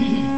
mhm